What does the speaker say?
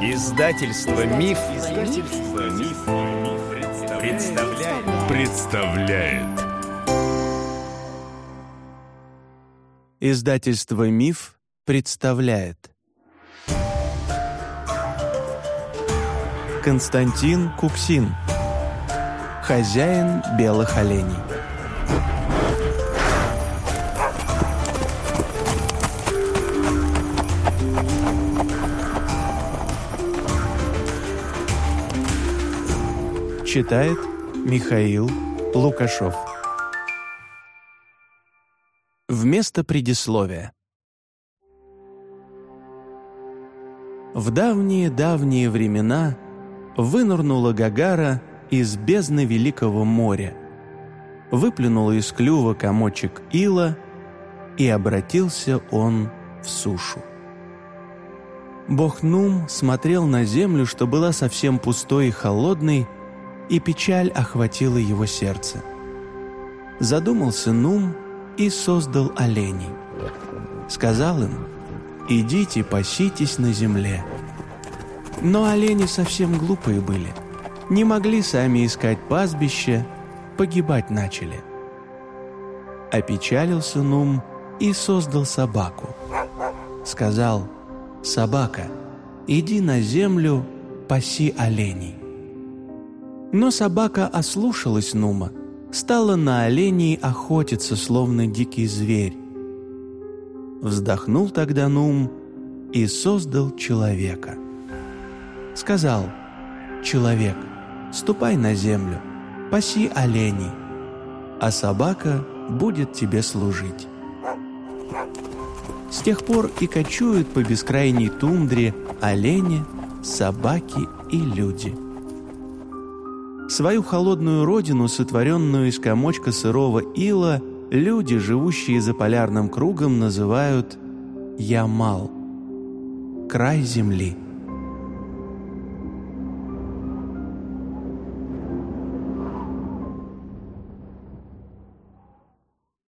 Издательство Миф, Издательство Миф, представляет. представляет. Издательство Миф представляет. Константин Куксин. Хозяин белых оленей. Читает Михаил Лукашов. Вместо предисловия. В давние-давние времена вынырнула Гагара из бездны Великого моря, выплюнула из клюва комочек ила, и обратился он в сушу. Бог Нум смотрел на землю, что была совсем пустой и холодной, и печаль охватила его сердце. Задумался Нум и создал оленей. Сказал им, «Идите, паситесь на земле». Но олени совсем глупые были, не могли сами искать пастбище, погибать начали. Опечалился Нум и создал собаку. Сказал, «Собака, иди на землю, паси оленей». Но собака ослушалась Нума, стала на оленей охотиться, словно дикий зверь. Вздохнул тогда Нум и создал человека. Сказал, «Человек, ступай на землю, паси оленей, а собака будет тебе служить». С тех пор и кочуют по бескрайней тундре олени, собаки и люди – Свою холодную родину, сотворенную из комочка сырого ила, люди, живущие за полярным кругом, называют Ямал – край земли.